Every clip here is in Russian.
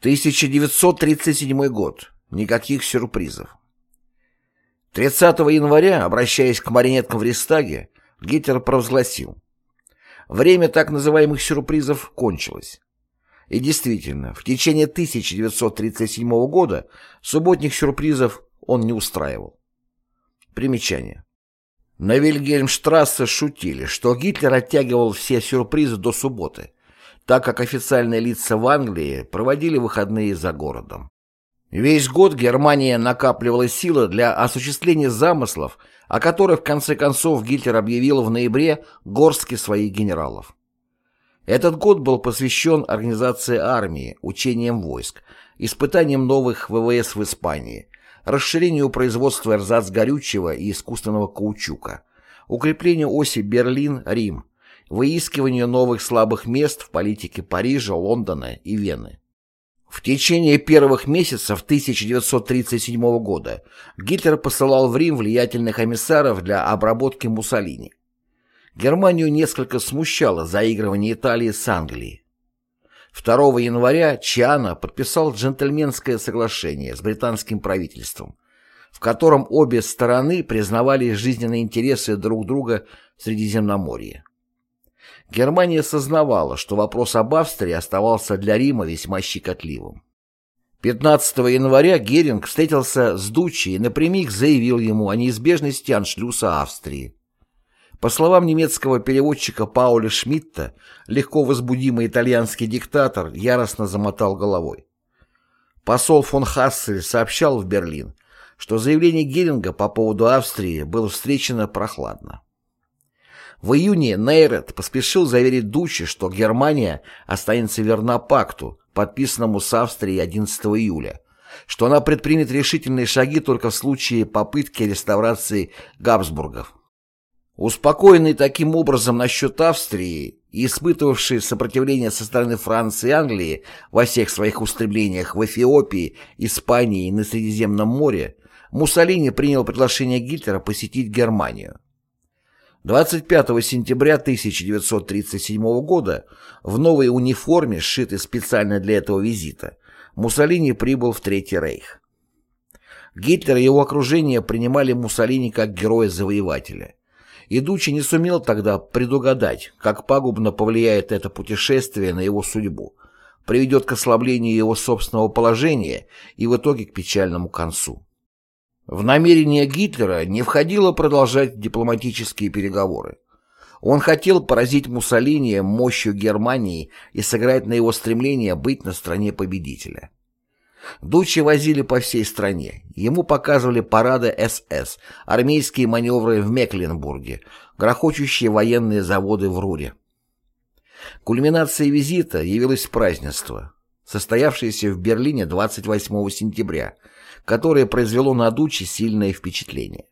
1937 год. Никаких сюрпризов. 30 января, обращаясь к марионеткам в Рейхстаге, Гитлер провозгласил «Время так называемых сюрпризов кончилось». И действительно, в течение 1937 года субботних сюрпризов он не устраивал. Примечание. На Вильгельмштрассе шутили, что Гитлер оттягивал все сюрпризы до субботы, так как официальные лица в Англии проводили выходные за городом. Весь год Германия накапливала силы для осуществления замыслов, о которых в конце концов Гитлер объявил в ноябре горстки своих генералов. Этот год был посвящен организации армии, учениям войск, испытаниям новых ВВС в Испании, расширению производства эрзац горючего и искусственного каучука, укреплению оси Берлин-Рим, выискиванию новых слабых мест в политике Парижа, Лондона и Вены. В течение первых месяцев 1937 года Гитлер посылал в Рим влиятельных эмиссаров для обработки Муссолини. Германию несколько смущало заигрывание Италии с Англией. 2 января Чиано подписал джентльменское соглашение с британским правительством, в котором обе стороны признавали жизненные интересы друг друга в Средиземноморье. Германия сознавала, что вопрос об Австрии оставался для Рима весьма щекотливым. 15 января Геринг встретился с Дуччи и напрямик заявил ему о неизбежности аншлюса Австрии. По словам немецкого переводчика Пауля Шмидта, легко возбудимый итальянский диктатор яростно замотал головой. Посол фон Хассель сообщал в Берлин, что заявление Геринга по поводу Австрии было встречено прохладно. В июне Нейрет поспешил заверить Дучи, что Германия останется верна пакту, подписанному с Австрией 11 июля, что она предпримет решительные шаги только в случае попытки реставрации Габсбургов. Успокоенный таким образом насчет Австрии и испытывавший сопротивление со стороны Франции и Англии во всех своих устремлениях в Эфиопии, Испании и на Средиземном море, Муссолини принял приглашение Гитлера посетить Германию. 25 сентября 1937 года в новой униформе, сшитой специально для этого визита, Муссолини прибыл в Третий Рейх. Гитлер и его окружение принимали Муссолини как героя-завоевателя. Идучи не сумел тогда предугадать, как пагубно повлияет это путешествие на его судьбу, приведет к ослаблению его собственного положения и в итоге к печальному концу. В намерение Гитлера не входило продолжать дипломатические переговоры. Он хотел поразить Муссолини мощью Германии и сыграть на его стремление быть на стороне победителя. Дучи возили по всей стране. Ему показывали парады СС, армейские маневры в Мекленбурге, грохочущие военные заводы в Руре. Кульминацией визита явилось празднество, состоявшееся в Берлине 28 сентября – которое произвело на Дучи сильное впечатление.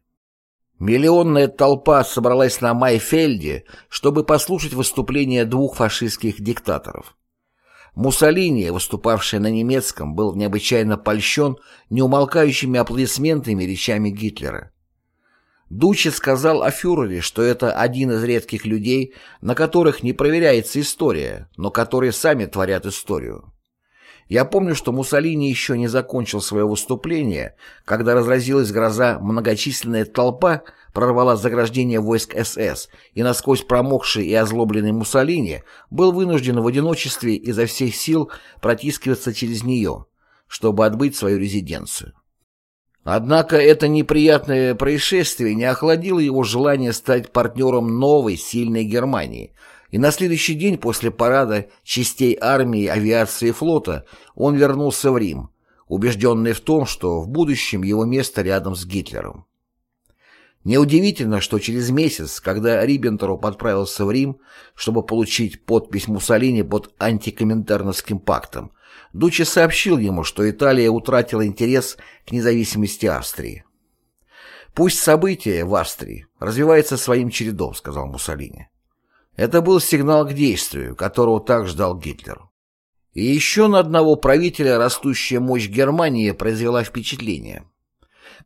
Миллионная толпа собралась на Майфельде, чтобы послушать выступление двух фашистских диктаторов. Муссолини, выступавший на немецком, был необычайно польщен неумолкающими аплодисментами речами Гитлера. Дучи сказал о фюрере, что это один из редких людей, на которых не проверяется история, но которые сами творят историю. Я помню, что Муссолини еще не закончил свое выступление, когда разразилась гроза, многочисленная толпа прорвала заграждение войск СС, и насквозь промокший и озлобленный Муссолини был вынужден в одиночестве изо всех сил протискиваться через нее, чтобы отбыть свою резиденцию. Однако это неприятное происшествие не охладило его желание стать партнером новой, сильной Германии – и на следующий день после парада частей армии, авиации и флота он вернулся в Рим, убежденный в том, что в будущем его место рядом с Гитлером. Неудивительно, что через месяц, когда Риббентроп отправился в Рим, чтобы получить подпись Муссолини под антикоминтерновским пактом, Дуччи сообщил ему, что Италия утратила интерес к независимости Австрии. «Пусть события в Австрии развиваются своим чередом», — сказал Муссолини. Это был сигнал к действию, которого так ждал Гитлер. И еще на одного правителя растущая мощь Германии произвела впечатление.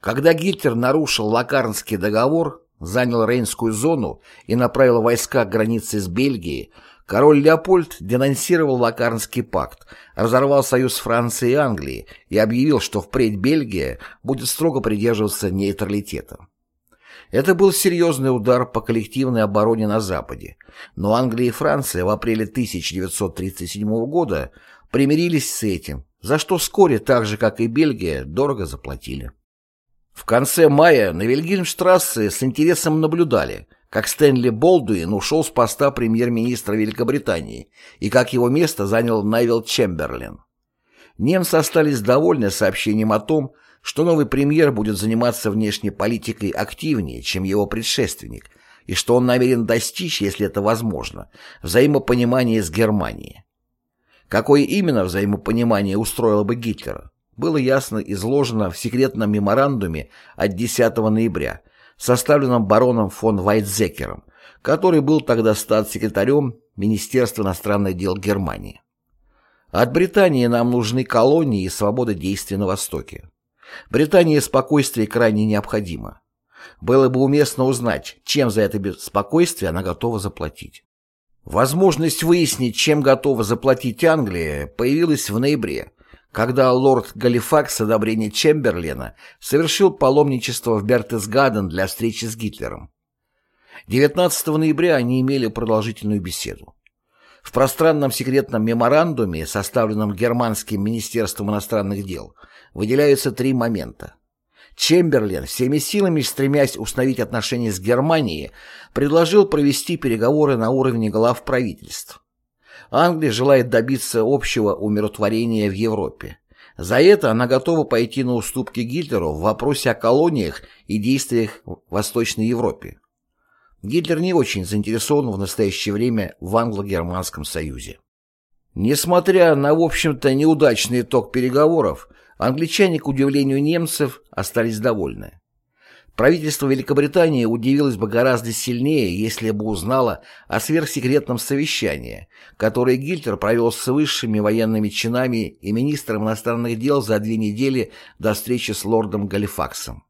Когда Гитлер нарушил Лакарнский договор, занял Рейнскую зону и направил войска к границе с Бельгией, Король Леопольд денонсировал Лакарнский пакт, разорвал союз Франции и Англии и объявил, что впредь Бельгия будет строго придерживаться нейтралитета. Это был серьезный удар по коллективной обороне на Западе, но Англия и Франция в апреле 1937 года примирились с этим, за что вскоре, так же как и Бельгия, дорого заплатили. В конце мая на Вильгельмштрассе с интересом наблюдали – как Стэнли Болдуин ушел с поста премьер-министра Великобритании и как его место занял Найвилл Чемберлен. Немцы остались довольны сообщением о том, что новый премьер будет заниматься внешней политикой активнее, чем его предшественник, и что он намерен достичь, если это возможно, взаимопонимания с Германией. Какое именно взаимопонимание устроило бы Гитлера, было ясно изложено в секретном меморандуме от 10 ноября, составленном бароном фон Вайтзекером, который был тогда статс-секретарем Министерства иностранных дел Германии. От Британии нам нужны колонии и свобода действий на Востоке. Британии спокойствие крайне необходимо. Было бы уместно узнать, чем за это спокойствие она готова заплатить. Возможность выяснить, чем готова заплатить Англия, появилась в ноябре, когда лорд Галифакс с одобрения Чемберлена совершил паломничество в Бертесгаден для встречи с Гитлером. 19 ноября они имели продолжительную беседу. В пространном секретном меморандуме, составленном Германским министерством иностранных дел, выделяются три момента. Чемберлен, всеми силами стремясь установить отношения с Германией, предложил провести переговоры на уровне глав правительств. Англия желает добиться общего умиротворения в Европе. За это она готова пойти на уступки Гитлеру в вопросе о колониях и действиях в Восточной Европе. Гитлер не очень заинтересован в настоящее время в англо-германском союзе. Несмотря на, в общем-то, неудачный итог переговоров, англичане, к удивлению немцев, остались довольны. Правительство Великобритании удивилось бы гораздо сильнее, если бы узнало о сверхсекретном совещании, которое Гитлер провел с высшими военными чинами и министром иностранных дел за две недели до встречи с лордом Галифаксом.